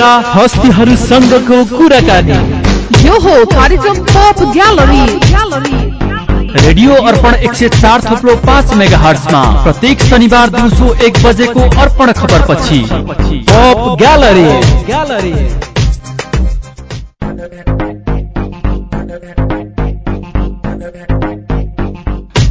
हस्तीहरूसँगको कुराकानी। यो हो कार्यक्रम पप ग्यालरी रेडियो अर्पण एक सय चार थोप्लो पाँच मेगा हर्समा प्रत्येक शनिबार दिउँसो एक बजेको अर्पण खबर पछि पप ग्यालरी ग्यालरी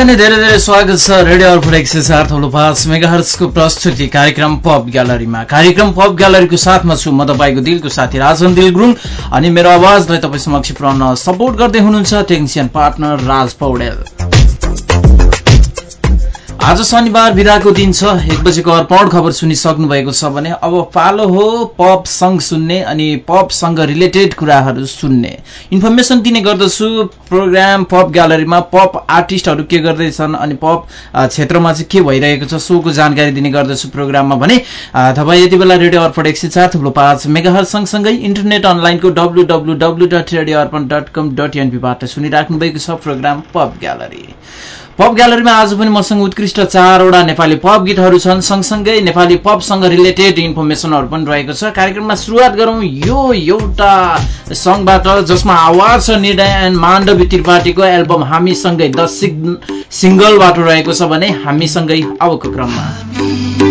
अनि धेरै धेरै स्वागत छ। रेडियो अर्पण एक सय चार थौलो पाँच मेगाहर्सको प्रस्तुति कार्यक्रम पप ग्यालरीमा। कार्यक्रम पप ग्यालरीको साथमा छु म तपाईँको दिलको साथी राजन दिल गुरुङ अनि मेरो आवाजलाई तपाईँ समक्ष पुऱ्याउन सपोर्ट गर्दै हुनुहुन्छ टेक्निसियन पार्टनर राज पौडेल। आज शनिबार बिदाको दिन छ। एक बजेको अर्पण खबर सुनिसक्नु भएको छ भने अब पालो हो पप सङ्ग सुन्ने अनि पपसँग रिलेटेड कुराहरू सुन्ने। इन्फर्मेसन दिने गर्दछु। प्रोग्राम पप ग्यालरीमा पप आर्टिस्टहरू के गर्दैछन् अनि पप क्षेत्रमा चाहिँ के भइरहेको छ सोको जानकारी दिने गर्दछु प्रोग्राममा भने। तपाईँ यति बेला रेडियो अर्पण एक सय चार थुप्रो पाँच मेगाहर सँगसँगै इन्टरनेट अनलाइनको W W W dot radio Arpan dot com dot एनपीबाट सुनिराख्नु भएको छ प्रोग्राम पप ग्यालरी पप ग्यालरीमा आज पनि मसँग उत्कृष्ट चारवटा नेपाली पप गीतहरू छन्। सँगसँगै नेपाली पपसँग रिलेटेड इन्फर्मेसनहरू पनि रहेको छ। कार्यक्रममा सुरुवात गरौँ यो एउटा सङ्घबाट जसमा आवाज छ निर्णय एन्ड माण्डवी त्रिपाठीको एल्बम हामीसँगै द सिङ्गलबाट रहेको छ भने हामीसँगै अबको क्रममा।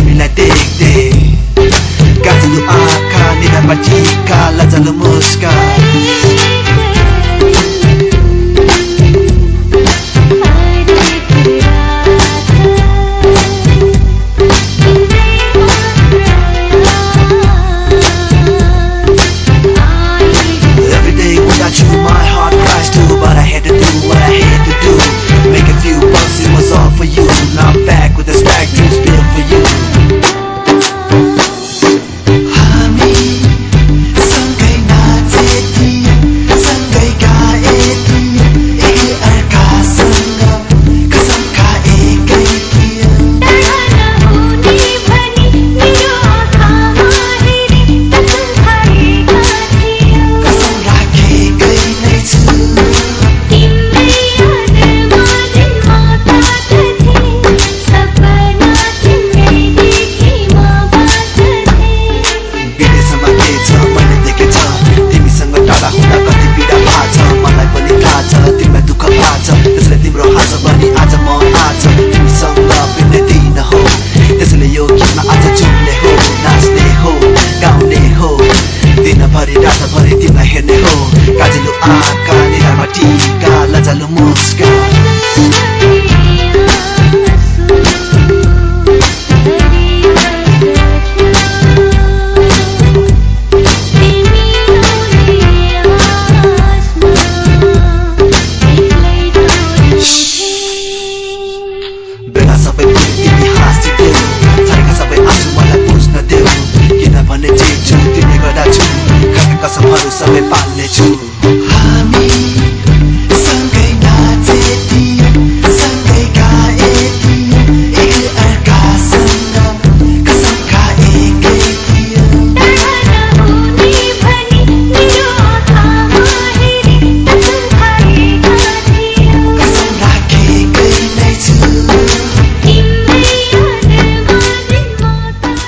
तिमीलाई देख्दै काटियो आँखा निधारमा ठिका लजालो मुस्का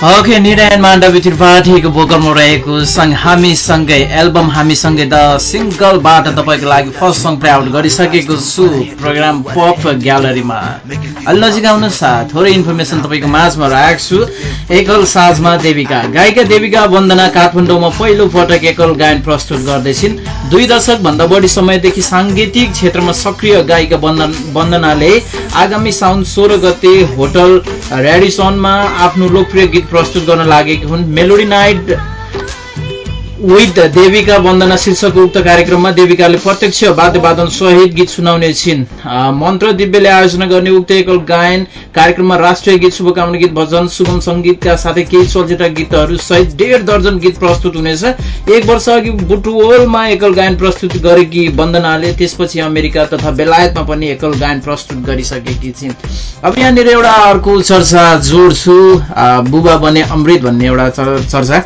ओके निरायण माण्डवी त्रिपाठीको बोकलमा रहेको सङ्ग हामीसँगै एल्बम हामीसँगै द सिङ्गलबाट तपाईँको लागि फर्स्ट सङ्ग प्ले आउट गरिसकेको छु प्रोग्राम पप ग्यालरीमा। अलि नजिक आउनु साथ थोरै इन्फर्मेसन तपाईँको माझमा राखेको छु। एकल साझमा देविका। गायिका देविका वन्दना काठमाडौँमा पहिलो पटक एकल गायन प्रस्तुत गर्दैछिन्। दुई दशकभन्दा बढी समयदेखि साङ्गीतिक क्षेत्रमा सक्रिय गायिका वन्दन वन्दनाले आगामी साउन सोह्र गते होटल रेडिसनमा आफ्नो लोकप्रिय गीत प्रस्तुत गर्न लागेकी हुन् melody night with Devika Bandana शीर्षक उक्त कार्यक्रममा देविकाले प्रत्यक्ष वाद्यवादन सहित गीत सुनाउने छिन्। मन्त्र दिव्यले आयोजना गर्ने उक्त एकल गायन कार्यक्रममा राष्ट्रिय गीत शुभकामना गीत भजन सुगम सङ्गीतका साथै केही चलचित्र गीतहरू सहित डेढ दर्जन गीत प्रस्तुत हुनेछ। एक वर्ष अघि बुटुवलमा एकल गायन प्रस्तुत गरेकी वन्दनाले त्यसपछि अमेरिका तथा बेलायतमा पनि एकल गायन प्रस्तुत गरिसकेकी छिन्। अब यहाँनिर एउटा अर्को चर्चा जोड्छु। बुबा बने अमृत भन्ने एउटा चर- चर्चा।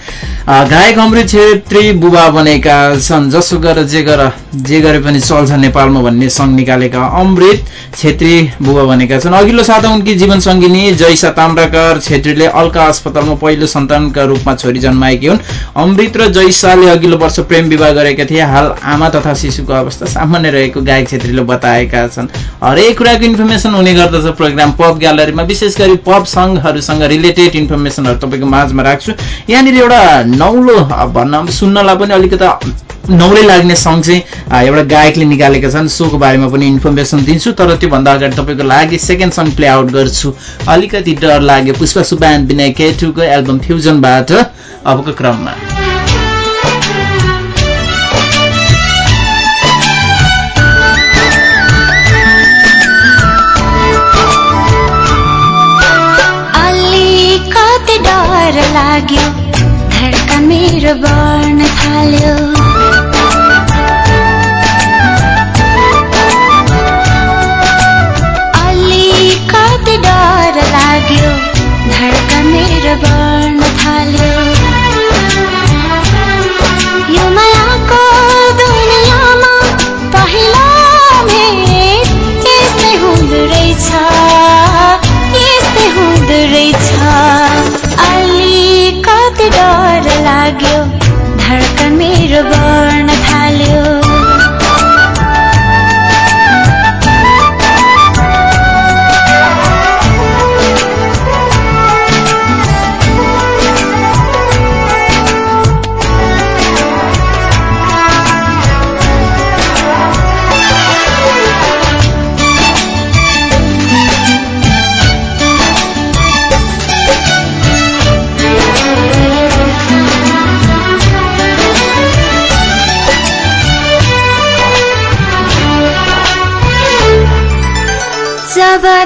गायक अमृत छेत्री बुबा बनेका छन् जसो गर जे गर जे गरे पनि चल्छ नेपालमा भन्ने सङ्घ निकालेका अमृत छेत्री बुबा बनेका छन्। अघिल्लो साता उनकी जीवन सङ्गिनी जैसा ताम्राकर छेत्रीले अल्का अस्पतालमा पहिलो सन्तानका रूपमा छोरी जन्माएकी हुन्। अमृत र जैसाले अघिल्लो वर्ष प्रेम विवाह गरेका थिए। हाल आमा तथा शिशुको अवस्था सामान्य रहेको गायक छेत्रीले बताएका छन्। हरेक कुराको इन्फर्मेसन हुने गर्दछ प्रोग्राम पप ग्यालरीमा विशेष गरी पप सङ्घहरूसँग रिलेटेड इन्फर्मेसनहरू तपाईँको माझमा राख्छु। यहाँनिर एउटा नौलो भन्न सुन्नलाई पनि अलिकता नौलै लाग्ने सङ्ग चाहिँ एउटा गायकले निकालेका छन्। सोको बारेमा पनि इन्फर्मेसन दिन्छु तर त्योभन्दा अगाडि तपाईँको लागि सेकेन्ड सङ्ग प्ले आउट गर्छु। अलिकति डर लाग्यो। पुष्पा सुब्बान विनय केटुको एल्बम फ्युजनबाट अबको क्रममा। लाग्यो। मेरो बढ्न थाल्यो। अलिकति डर लाग्यो धड्कन मेरो बढ्न थाल्यो। यो मायाको दुनियाँमा पहिला हुँदो रहेछ यस्तै हुँदो रहेछ अलिकति डर लाग्यो। धड्कन मेरो बढ्न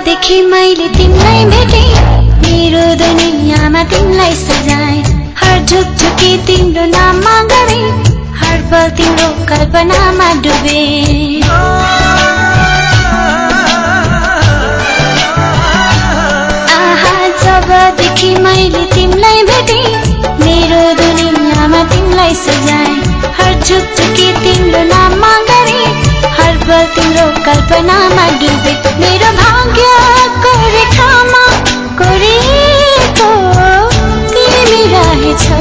जबदेखि मैले तिमीलाई भेटे। मेरो दुनियाँमा तिमीलाई सजाए। हर ढुकढुकी तिम्रो नाममा गरे। हर पल तिम्रो कल्पनामा डुबे। आहा जबदेखि मैले तिमीलाई भेटे। मेरो दुनियाँमा तिमीलाई सजाए। हर झुकझुकी तिम्रो नाममा तिम्रो कल्पनामा डुबे मेरो भाग्यको रेखामा कोरेको तिमी रहेछौ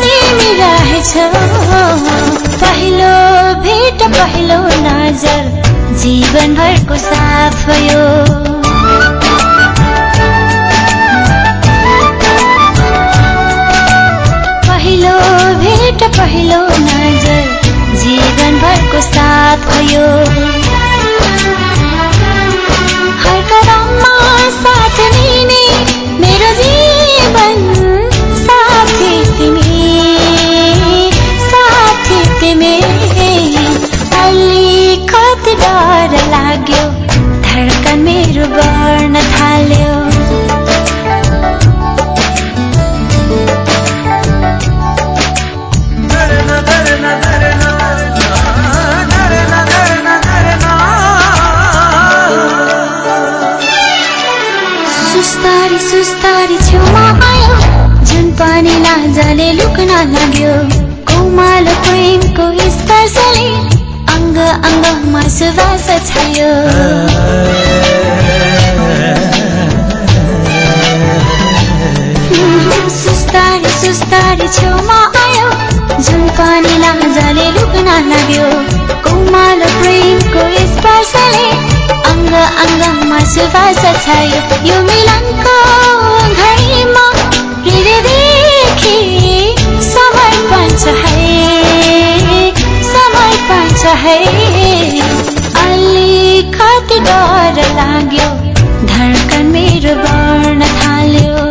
तिमी रहेछौ पहिलो भेट पहिलो नजर जीवनभरको साथ भयो लाजले लुक्न लाग्यो कोमल प्रेमको स्पर्शले अङ्ग अङ्गमा सुवास छायो सुस्तारी सुस्तारी छेउमा आयो जुन पानी लाजले लुक्न लाग्यो कोमल प्रेमको स्पर्शले अङ्ग अङ्गमा सुवास छायो यो मिलनको घडीमा है डर लाग्यो धड्कन मेरो बढ्न थाल्यो।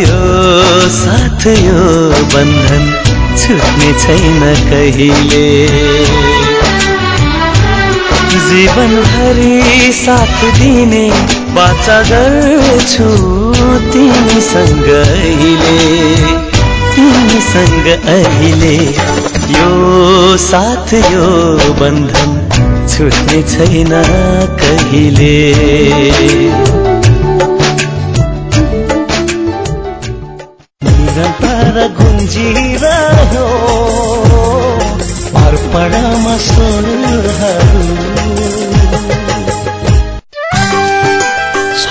यो साथ यो बन्धन छुट्ने छैन कहिले। जीवनभरि साथ दिने बाचा गर्छु तिमीसँग अहिले। तिमीसँग अहिले यो साथ यो बन्धन छुट्ने छैन कहिले।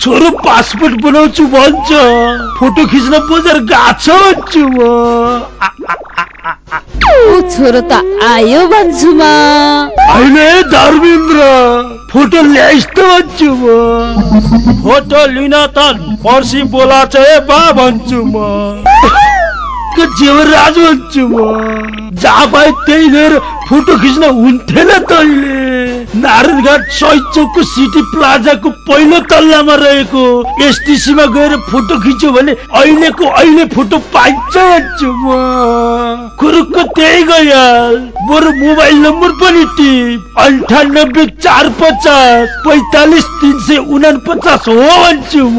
छोरो पासपोर्ट बनाउँछु भन्छ। फोटो खिच्न बजार गएको छ म। छोरो त आयो भन्छु म। होइन धर्मेन्द्र फोटो ल्याइस् त भन्छु म। फोटो लिन त पर्सि बोलाछ है बा भन्छु म। के जेवराज भन्छु म? जहाँ पाए त्यही लिएर फोटो खिच्न हुन्थेन तैले। नारायणघाट सही चौकको सिटी प्लाजाको पहिलो तल्लामा रहेको एसटिसीमा गएर फोटो खिच्यो भने अहिलेको अहिले फोटो पाइन्छ म। कुरुक्क त्यही गइहाल बरु मोबाइल नम्बर पनि टिप। अन्ठानब्बे चार पचास पैतालिस तिन सय उना पचास हो भन्छु म।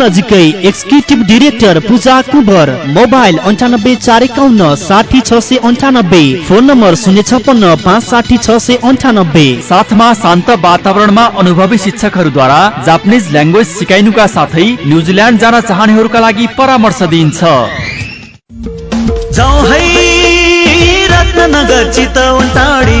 नजिकै executive director Puja Kubar mobile अन्ठानब्बे चार एकाउन्न साठी छ सय अन्ठानब्बे फोन नम्बर शून्य छपन्न पाँच साठी छ सय अन्ठानब्बे। साथमा शान्त वातावरणमा अनुभवी शिक्षकहरूद्वारा जापानिज ल्याङ्ग्वेज सिकाइनुका साथै न्युजिल्यान्ड जान चाहनेहरूका लागि परामर्श दिइन्छ। रत्नगर चितवन टाढी।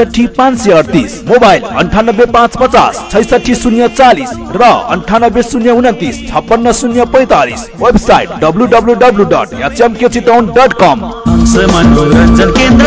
एकसठी पाँच सय अडतिस मोबाइल अन्ठानब्बे पाँच पचास छैसठी शून्य चालिस र अन्ठानब्बे शून्य उन्तिस छप्पन्न शून्य पैँतालिस website W W W dot HMK Chitwan dot com. मनोरञ्जन केन्द्र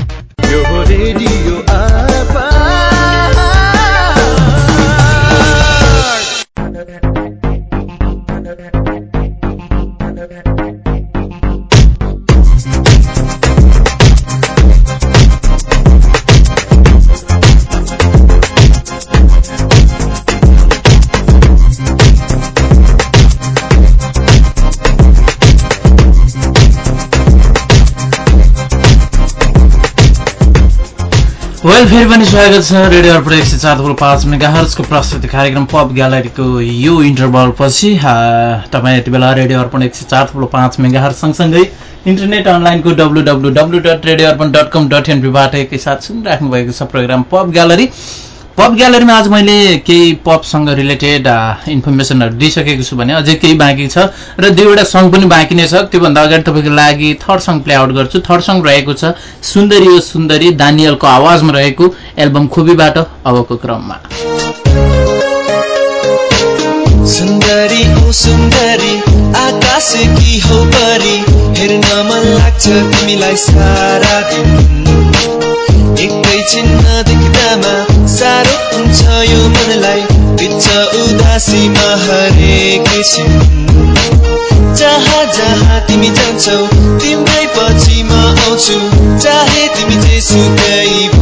वेल पनि स्वागत छ रेडियो अर्पण एक सय चार थुप्रो पाँच मेगा हर्चको प्रस्तुति कार्यक्रम पप ग्यालरीको यो इन्टरभल पछि तपाईँ यति बेला रेडियो अर्पण एक सय चार थुप्रो पाँच मेगा हर्च सँगसँगै इन्टरनेट अनलाइनको W W W dot radio Arpan dot com dot एनपीबाट एकैसाथ सुनिराख्नु भएको छ प्रोग्राम पप ग्यालरी। पप ग्यालरीमा आज मैले केही पपसँग रिलेटेड इन्फर्मेसनहरू दिइसकेको छु भने अझै केही बाँकी छ। र दुईवटा सङ्ग पनि बाँकी नै छ। त्योभन्दा अगाडि तपाईँको लागि थर्ड सङ्ग प्ले आउट गर्छु। थर्ड सङ्ग रहेको छ सुन्दरी ओ सुन्दरी दानियलको आवाजमा रहेको एल्बम खुबीबाट अबको क्रममा। सुन्दरी ओ सुन्दरी आकाश हो परी हेर्न मन लाग्छ तिमीलाई सारा दिन। एकैछिन नदेख्दामा साह्रो हुन्छ यो मनलाई। बिच उदासीमा हरेकै जहाँ जहाँ तिमी जान्छौ तिम्रै पछि म आउँछु। चाहे तिमी जेसुकै भनिदेऊ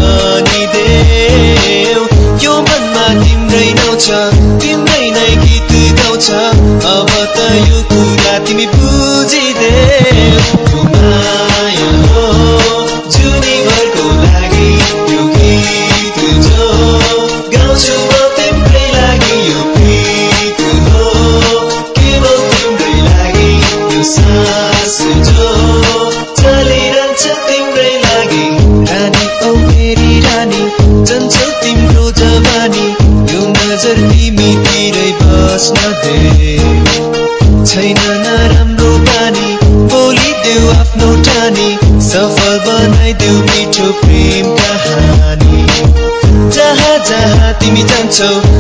तिमी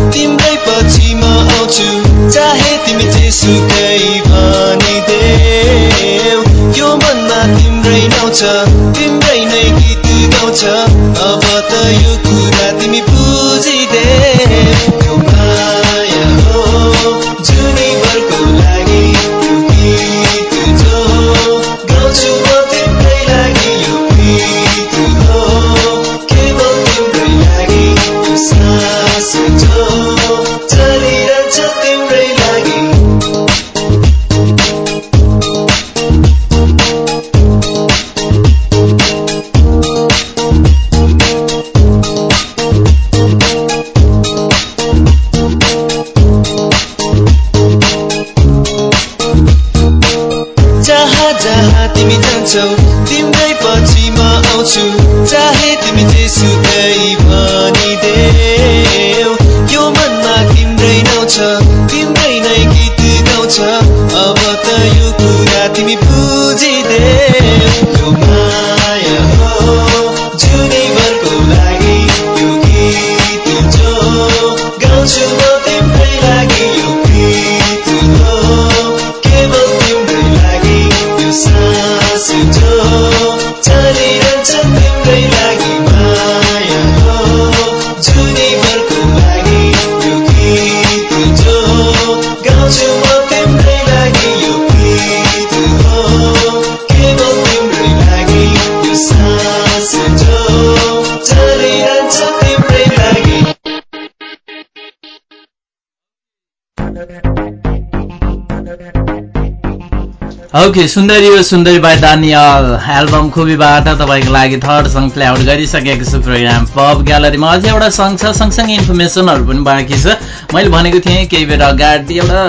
ओके सुन्दरी सुन्दरी बाई दानियल। एल्बम खुबीबाट तपाईँको लागि थर्ड सङ्ग प्ले आउट गरिसकेको छु प्रोग्राम पप ग्यालरीमा। अझै एउटा सङ्ग छ सँगसँगै इन्फर्मेसनहरू पनि बाँकी छ। मैले भनेको थिएँ केही बेर अगाडि एउटा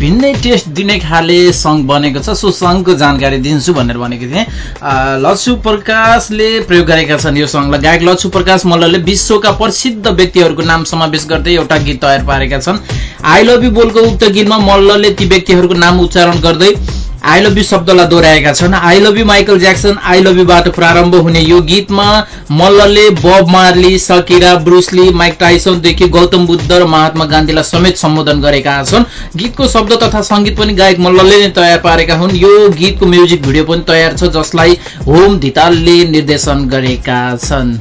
भिन्नै टेस्ट दिने खाले सङ्ग बनेको छ। सो सङ्गको जानकारी दिन्छु भनेर भनेको थिएँ। अ, लच्छु प्रकाशले प्रयोग गरेका छन् यो सङ्गलाई गायक लच्छु प्रकाश मल्लले विश्वका प्रसिद्ध व्यक्तिहरूको नाम समावेश गर्दै एउटा गीत तयार पारेका छन्। आई लभ यु बोलको उक्त गीतमा मल्लले ती व्यक्तिहरूको नाम उच्चारण गर्दै आई लभ यु शब्दलाई दोहोऱ्याएका छन्। I love you Michael Jackson I love युबाट प्रारम्भ हुने यो गीतमा मल्लले Bob Marley Shakira Bruce Lee Mike टाइसनदेखि Gautam Buddha र महात्मा गान्धीलाई समेत सम्बोधन गरेका छन्। गीतको शब्द तथा सङ्गीत पनि गायक मल्लले नै तयार पारेका हुन्। यो गीतको म्युजिक भिडियो पनि तयार छ जसलाई होम धितालले निर्देशन गरेका छन्।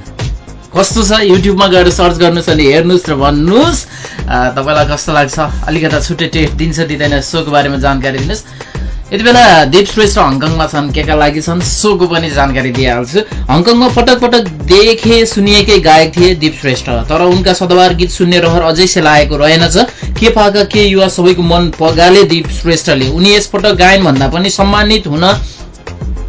कस्तो छ? युट्युबमा गएर सर्च गर्नुहोस् अनि हेर्नुहोस् र भन्नुहोस्। तपाईँलाई कस्तो लाग्छ? अलिकता छुट्टै टेस्ट दिन्छ दिँदैन सोको बारेमा जानकारी दिनुहोस्। यति बेला दीप श्रेष्ठ हङकङमा छन् के का लागि छन् सोको पनि जानकारी दिइहाल्छु। हङकङमा पटक पटक देखे सुनिएकै गायक थिए दीप श्रेष्ठ तर उनका सदाबार गीत सुन्ने रहर अझै सेलाएको रहेनछ के पाका के युवा सबैको मन पगाले दीप श्रेष्ठले उनी यसपटक गायन भन्दा पनि सम्मानित हुन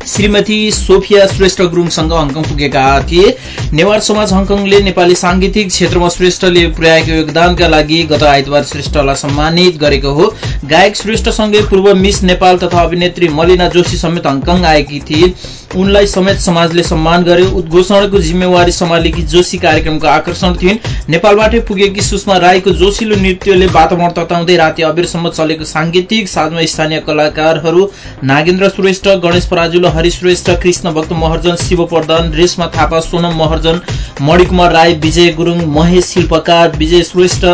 श्रीमती सोफिया श्रेष्ठ गुरुङसँग हङकङ पुगेका थिए। नेवार समाज हङकङले नेपाली साङ्गीतिक क्षेत्रमा श्रेष्ठले पुर्याएको योगदानका लागि गत आइतबार श्रेष्ठलाई सम्मानित गरेको हो। गायक श्रेष्ठसँगै पूर्व मिस नेपाल तथा अभिनेत्री मलिना जोशी समेत हङकङ आएकी थिए। उनलाई समेत समाजले सम्मान गर्यो। उद्घोषणको जिम्मेवारी सम्हालेकी जोशी कार्यक्रमको आकर्षण थिइन्। नेपालबाटै पुगेकी सुषमा राईको जोशीलो नृत्यले वातावरण तताउँदै राति अबेरसम्म चलेको साङ्गीतिक साधमा स्थानीय कलाकारहरू नागेन्द्र श्रेष्ठ गणेश पराजुल हरि श्रेष्ठ कृष्ण भक्त महर्जन शिव प्रधान रेशमा थापा सोनम महर्जन मणिकुमार राई विजय गुरुङ महेश शिल्पकार विजय श्रेष्ठ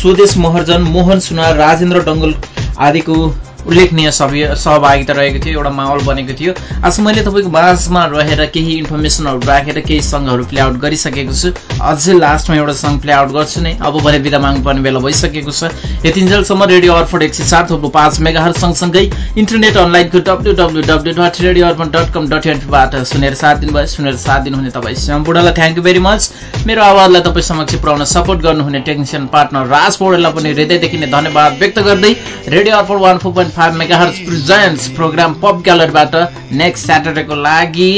स्वदेश महर्जन मोहन सुनार राजेन्द्र डङ्गल आदिको उल्लेखनीय सहभागिता रहेको थियो एउटा माहौल बनेको थियो। आज मैले तपाईँको माझमा रहेर केही इन्फर्मेसनहरू राखेर केही सङ्घहरू प्ले आउट गरिसकेको छु। अझै लास्टमा एउटा सङ्ग प्ले आउट गर्छु नै। अब भने बिदा माग्नुपर्ने बेला भइसकेको छ। यतिन्जेलसम्म रेडियो अर्फोड एक सय सात थोप्लो पाँच मेगाहरू सँगसँगै इन्टरनेट अनलाइनको W W W dot radio Arpan dot com dot एनबाट सुनेर साथ दिनुभयो। सुनेर साथ दिनुहुने तपाईँ सम्पूर्णलाई थ्याङ्क यू भेरी मच मेरो आवाजलाई तपाईँ समक्ष पुऱ्याउन सपोर्ट गर्नुहुने टेक्निसियन पार्टनर राज पौडेललाई पनि हृदयदेखि नै धन्यवाद व्यक्त गर्दै radio Arpan one four point five mega presents programme pop ग्यालरीबाट next स्याटरडेको लागि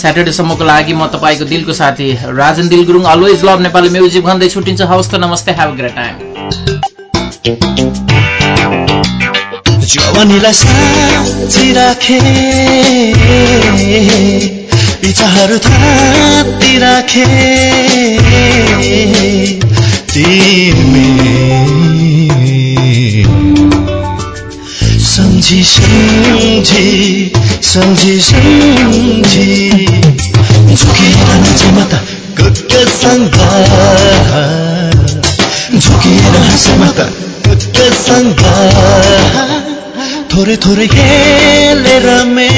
स्याटरडेसम्मको लागि म तपाईँको दिलको साथी Rajan Dil Gurung always love Nepali music भन्दै छुट्टिन्छ हवस् त नमस्ते। हेभ ग्रेट टाइम जवानीलाई साँची राखे। सम्झी सम्झी झुकेर नाचे म त म त थोरै थोरै खेलेर मे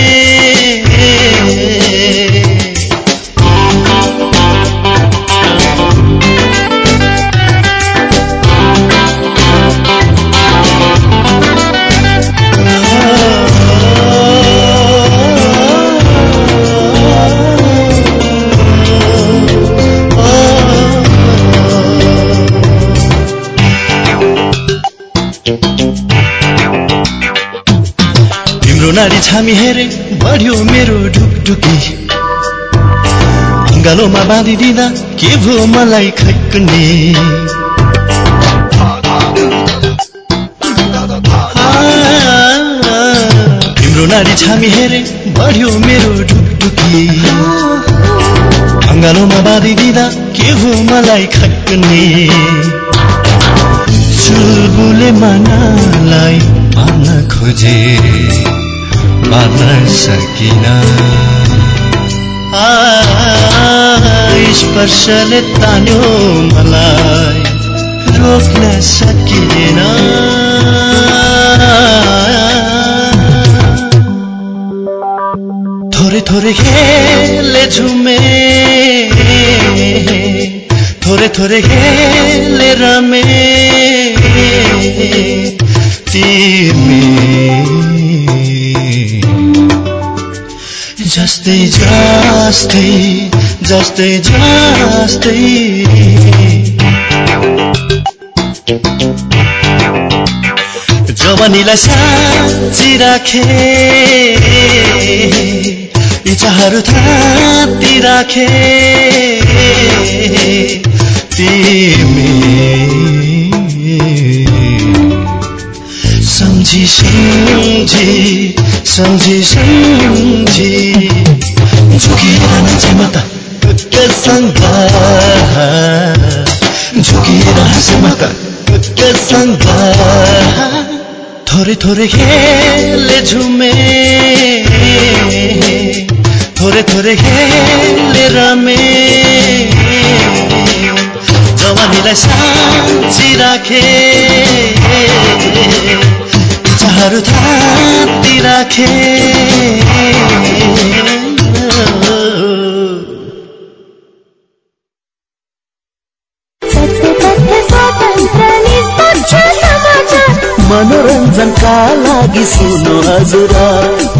नारी छामी हेरे बढ्यो मेरो ढुकढुकी। अङ्गालोमा बाँधिदिँदा के भयो मलाई खैकुने तिम्रो नारी छामी हेरे बढ्यो मेरो ढुकढुकी। अङ्गालोमा बाँधिदिँदा के भयो मलाई खैकुने चुलबुले मनालाई पार्न खोजे। पार्न सकिन आ, स्पर्शले तान्यो मलाई रोक्न सकिएन थोरै थोरै खेले झुमे थोरै थोरै खेले रमे तिमी जस्तै जस्तै जस्तै जस्तै। जवानीलाई साँची राखे इच्छाहरू थाती राखे। तिमी सम्झी सम्झी सम्झी सम्झी झुकेर नाचे म त कुकुरसँग झुकेर हाँसे म त कुकुरसँग थोरै थोरै खेले झुमे थोरै थोरै खेले रमे। जवानीलाई साँची राखे। इच्छाहरू थाती राखे। मनोरञ्जनका लागि सुन्नु हजुर।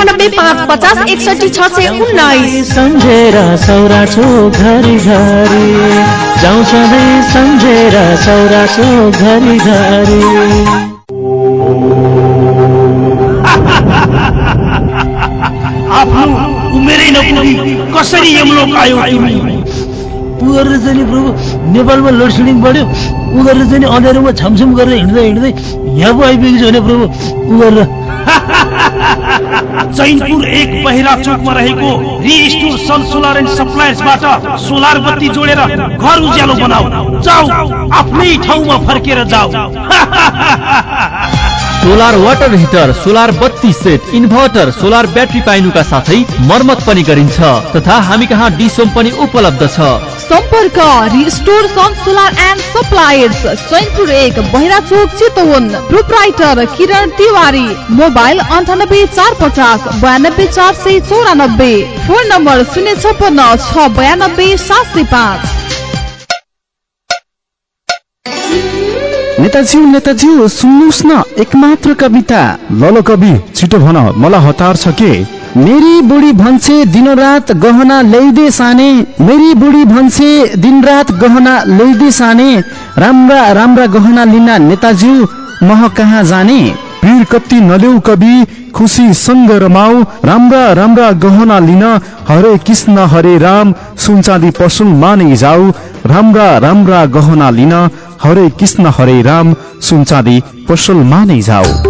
पाँच पचास एकसठी छ सय उन्नाइस। सम्झेर सौरा चोक घरि घरि। जाउँ सधैँ सम्झेर सौरा चोक घरि घरि। आफ्नो उमेरै नपुगी कसरी यमलोक आयो तिमी? उ गरेर चाहिँ नि प्रभु नेपालमा लोड सेडिङ बढ्यो। उ गरेर चाहिँ नि अँध्यारोमा छमछम गरेर हिँड्दै हिँड्दै यहाँ पो आइपुगेको छ भने प्रभु उ चैनपुर एक बहिरा चोकमा रहेको रिस्टोर सन सोलर एन्ड सप्लायर्सबाट सोलर बत्ती जोडेर घर उज्यालो बनाऊ। जाऊ आफ्नै ठाउँमा फर्केर जाऊ। सोलर वाटर हिटर सोलर बत्ती सेट इन्भर्टर सोलर ब्याट्री पाइनुका साथै मर्मत पनि गरिन्छ। तथा हामी कहाँ डिसोम पनि उपलब्ध छ। सम्पर्क restore sun solar and suppliers Chainpur एक बहिरा चोक चितवन। प्रोप्राइटर किरण तिवारी। मोबाइल अन्ठानब्बे चार पचास बयानब्बे चार सय चौरानब्बे। फोन नम्बर शून्य छप्पन्न छ बयानब्बे सात सय पाँच। नेताज्यू नेताज्यू सुन्नुहोस् न एकमात्र कविता। ल ल कवि छिटो भन मलाई हतार छ के? मेरी बुढी भन्छे दिनरात गहना ल्याइदे साने। मेरी बुढी भन्छे दिनरात गहना ल्याइदे साने। राम्रा राम्रा गहना लिन नेताज्यू मह कहाँ जाने? पीर कति नदेऊ कवि खुसी सँग रमाऊ राम्रा राम्रा गहना लिन हरे कृष्ण हरे राम। सुनचाँदी पसलमा नै जाऊ राम्रा राम्रा गहना लिन हरे कृष्ण हरे राम सुनचाँदी पसलमा नै जाऊ।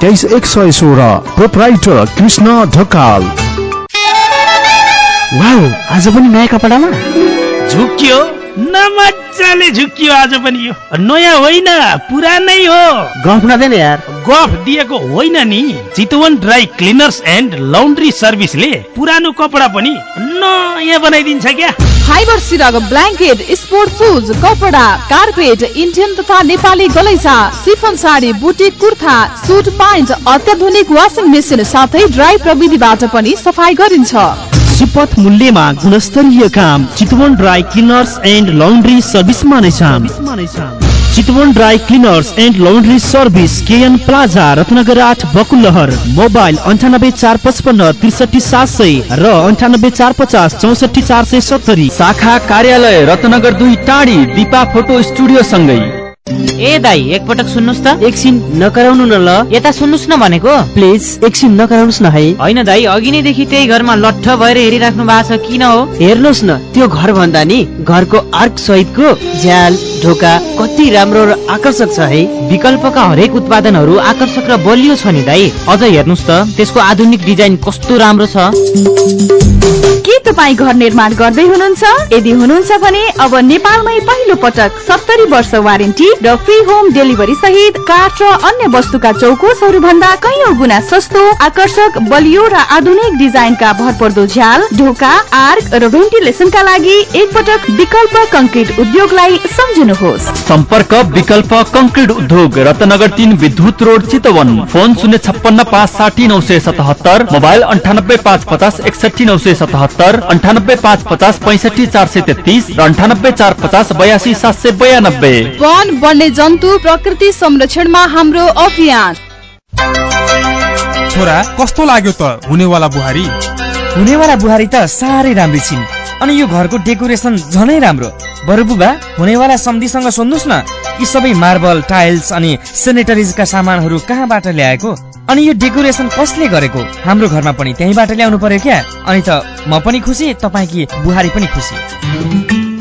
तेइस एक सय सोह्र प्रोप्राइटर कृष्ण ढकाल। वाउ आज पनि नयाँ कपडामा झुक्कियो न मजाले झुक्कियो आज पनि यो। नयाँ होइन पुरानै हो। गफ नदेन यार। गफ दिएको होइन नि। Chitwan dry cleaners and laundry सर्भिसले पुरानो कपडा पनि नयाँ बनाइदिन्छ क्या। फाइबर सिरक ब्ल्याङ्केट स्पोर्ट सुज कपडा कार्पेट इन्डियन तथा नेपाली गलैसा सिफन साडी बुटी कुर्ता सुट प्यान्ट अत्याधुनिक वासिङ मेसिन साथै ड्राई प्रविधिबाट पनि सफाई गरिन्छ। सुपथ मूल्यमा गुणस्तरीय काम Chitwan dry cleaners and laundry सर्भिसमा नै Chitwan dry cleaners and laundry service KN plaza Ratnanagar आठ बकुलहर मोबाइल अन्ठानब्बे चार पचपन्न त्रिसठी सात सय र अन्ठानब्बे चार पचास चौसठी चार सय सत्तरी। शाखा कार्यालय रत्नगर दुई टाढी दिपा फोटो स्टुडियो सँगै ए दाई एकपटक सुन्नुहोस् त। एकछिन नकराउनु न ल। यता सुन्नुहोस् न भनेको। प्लिज एकछिन नकराउनुहोस् न है। होइन दाई अघि नैदेखि त्यही घरमा लट्ठ भएर हेरिराख्नु भएको छ किन हो? हेर्नुहोस् न त्यो घर भन्दा नि घरको आर्क सहितको झ्याल ढोका कति राम्रो र आकर्षक छ है? विकल्पका हरेक उत्पादनहरू आकर्षक र बलियो छ नि दाई। अझ हेर्नुहोस् त त्यसको आधुनिक डिजाइन कस्तो राम्रो छ? के तपाईँ घर निर्माण गर्दै हुनुहुन्छ? यदि हुनुहुन्छ भने अब नेपालमै पहिलो पटक सत्तरी वर्ष वारेन्टी र फ्री होम डेलिभरी सहित काठ र अन्य वस्तुका चौकोसहरू भन्दा कैयौँ गुणा सस्तो आकर्षक बलियो र आधुनिक डिजाइनका भरपर्दो झ्याल ढोका आर्क र भेन्टिलेसनका लागि एकपटक विकल्प कंक्रिट उद्योगलाई सम्झनुहोस् सम्पर्क विकल्प कंक्रिट उद्योग रत्नगर तीन विद्युत रोड चितवन। फोन शून्य छप्पन्न पाँच साठी नौ सय सतहत्तर मोबाइल अन्ठानब्बे पाँच पचास एकसठी नौ सय सतहत्तर अन्ठानब्बे पाँच पचास पैँसठी चार सय तेत्तिस र अन्ठानब्बे चार पचास बयासी सात सय बयानब्बे। वन वन्य जन्तु प्रकृति संरक्षणमा हाम्रो अभियान। छोरा कस्तो लाग्यो त हुनेवाला बुहारी? हुनेवाला बुहारी त साह्रै राम्री छिन्। अनि यो घरको डेकोरेसन झनै राम्रो। बरु बुबा हुनेवाला सम्धिसँग सोध्नुहोस् न यी सबै मार्बल टाइल्स अनि सेनेटरिजका सामानहरू कहाँबाट ल्याएको? अनि यो डेकोरेसन कसले गरेको? हाम्रो घरमा पनि त्यहीँबाट ल्याउनु पर्यो क्या? अनि त म पनि खुसी तपाईँकी बुहारी पनि खुसी?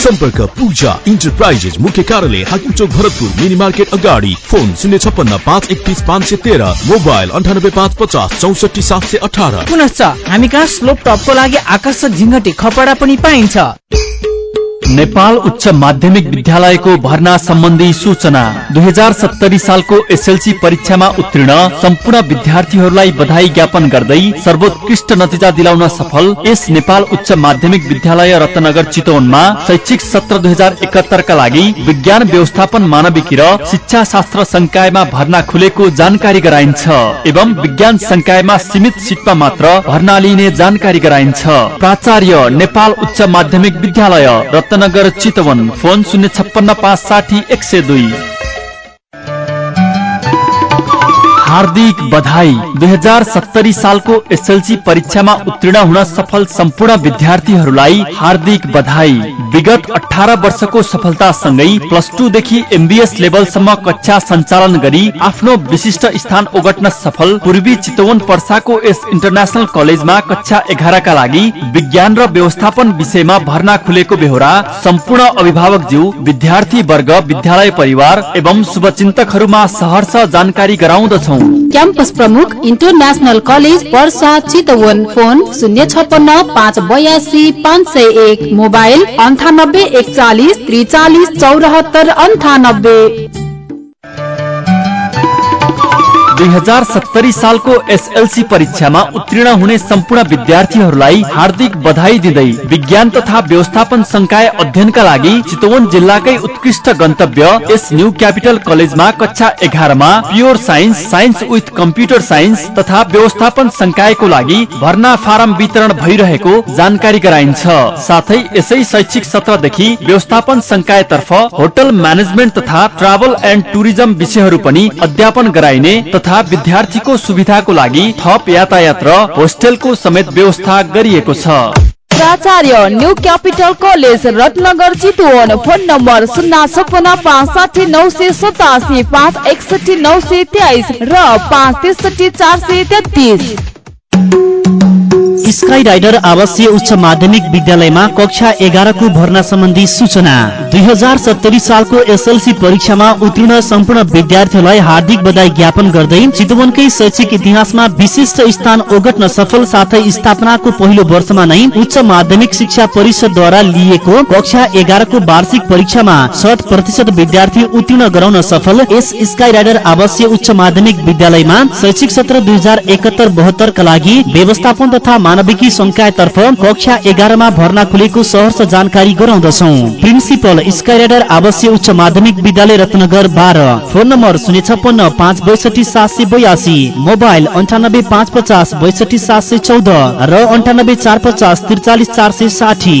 सम्पर्क पूजा इन्टरप्राइजेस मुख्य कार्यालय हाकिम चोक भरतपुर मिनी मार्केट अगाडि। फोन शून्य छप्पन्न पाँच एकतिस पाँच सय तेह्र। मोबाइल अन्ठानब्बे पाँच पचास चौसठी सात सय अठार। पुनश्च हामी कहाँ स्लोप टपको लागि आकर्षक झिङ्गटे खपडा पनि पाइन्छ। नेपाल उच्च माध्यमिक विद्यालयको भर्ना सम्बन्धी सूचना। दुई हजार सत्तरी सालको एसएलसी परीक्षामा उत्तीर्ण सम्पूर्ण विद्यार्थीहरूलाई बधाई ज्ञापन गर्दै सर्वोत्कृष्ट नतिजा दिलाउन सफल यस नेपाल उच्च माध्यमिक विद्यालय रत्नगर चितवनमा शैक्षिक सत्र दुई हजार एकात्तरका लागि विज्ञान व्यवस्थापन मानविकी र शिक्षा शास्त्र संकायमा भर्ना खुलेको जानकारी गराइन्छ एवं विज्ञान संकायमा सीमित सिटमा मात्र भर्ना लिइने जानकारी गराइन्छ। प्राचार्य नेपाल उच्च माध्यमिक विद्यालय रत्नगर चितवन। फोन शून्य छप्पन्न पाँच साठी एक सय दुई। हार्दिक बधाई। दुई हजार सत्तरी सालको एसएलसी परीक्षामा उत्तीर्ण हुन सफल सम्पूर्ण विद्यार्थीहरूलाई हार्दिक बधाई। विगत अठार वर्षको सफलतासँगै प्लस टू देखि एमबीएस लेभलसम्म कक्षा सञ्चालन गरी आफ्नो विशिष्ट स्थान ओगट्न सफल पूर्वी चितवन पर्साको यस इन्टरनेसनल कलेजमा कक्षा एघारका लागि विज्ञान र व्यवस्थापन विषयमा भर्ना खुलेको बेहोरा सम्पूर्ण अभिभावकज्यू विद्यार्थी वर्ग विद्यालय परिवार एवं शुभचिन्तकहरूमा सहर्ष जानकारी गराउँदछौ। क्याम्पस प्रमुख international college Parsa Chitwan phone शून्य छप्पन्न पाँच बयासी पाँच सय एक मोबाइल अन्ठानब्बे एकचालिस त्रिचालिस चौरात्तर अन्ठानब्बे। दुई हजार सत्तरी सालको एसएलसी परीक्षामा उत्तीर्ण हुने सम्पूर्ण विद्यार्थीहरूलाई हार्दिक बधाई दिँदै विज्ञान तथा व्यवस्थापन संकाय अध्ययनका लागि चितवन जिल्लाकै उत्कृष्ट गन्तव्य यस न्यू क्यापिटल कलेजमा कक्षा एघारमा pure science science with computer science तथा व्यवस्थापन संकायको लागि भर्ना फारम वितरण भइरहेको जानकारी गराइन्छ। साथै यसै शैक्षिक सत्रदेखि व्यवस्थापन संकायतर्फ होटल म्यानेजमेन्ट तथा ट्राभल एन्ड टुरिज्म विषयहरू पनि अध्यापन गराइने तथा विद्यार्थीको सुविधाको लागि थप यातायात र होस्टेलको समेत व्यवस्था गरिएको छ। प्राचार्य new capital college Ratnanagar Chitwan phone number शून्य छप्पन्न पाँच साठी नौ सय सतासी पाँच एकसठी नौ सय तेइस र पाँच त्रिसठी चार सय तेत्तिस। स्काई राइडर आवासीय उच्च माध्यमिक विद्यालयमा कक्षा एघारको भर्ना सम्बन्धी सूचना। दुई हजार सत्तरी सालको एसएलसी परीक्षामा उत्तीर्ण सम्पूर्ण विद्यार्थीहरूलाई हार्दिक बधाई ज्ञापन गर्दै चितवनकै शैक्षिक इतिहासमा विशिष्ट स्थान ओगट्न सफल साथै स्थापनाको पहिलो वर्षमा नै उच्च माध्यमिक शिक्षा परिषदद्वारा लिएको कक्षा एघारको वार्षिक परीक्षामा शत प्रतिशत विद्यार्थी उत्तीर्ण गराउन सफल। यस स्काई राइडर आवासीय उच्च माध्यमिक विद्यालयमा शैक्षिक सत्र दुई हजार एकहत्तर बहत्तरका लागि व्यवस्थापन तथा मानव मानविकी संकायतर्फ कक्षा एघारमा भर्ना खुलेको सहर्ष जानकारी गराउँदछौ। प्रिन्सिपल स्काइराइडर आवासीय उच्च माध्यमिक विद्यालय रत्नगर बाह्र। फोन नम्बर शून्य छप्पन्न पाँच बैसठी सात सय बयासी। मोबाइल अन्ठानब्बे पाँच पचास बैसठी सात सय चौध र अन्ठानब्बे चार पचास त्रिचालिस चार सय साठी।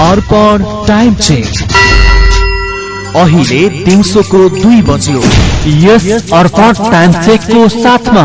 अर्पण टाइम चेक अहिले दिउँसोको दुई बज्यो। यस अर्पण टाइम चेकको साथमा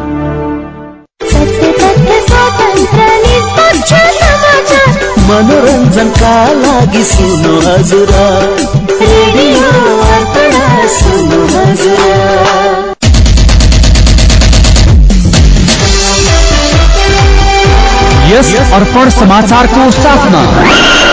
मनोरञ्जनका लागि सुनो हजुर। रेडियो अर्पण समाचार यस अर्पण समाचारको साथमा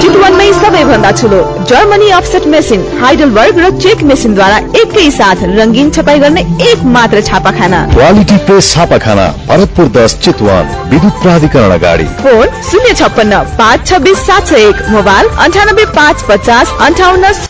चितवनमै सबैभन्दा ठुलो जर्मनी अफसेट मेसिन हाइडलबर्ग र चेक मेसिनद्वारा एकै साथ रङ्गीन छपाई गर्ने एक मात्र छापाखाना। क्वालिटी प्रेस छापाखाना भरतपुर दस चितवन विद्युत प्राधिकरण अगाडि। फोन शून्य छप्पन्न पाँच छब्बिस सात सय एक मोबाइल अन्ठानब्बे पाँच पचास अन्ठाउन्न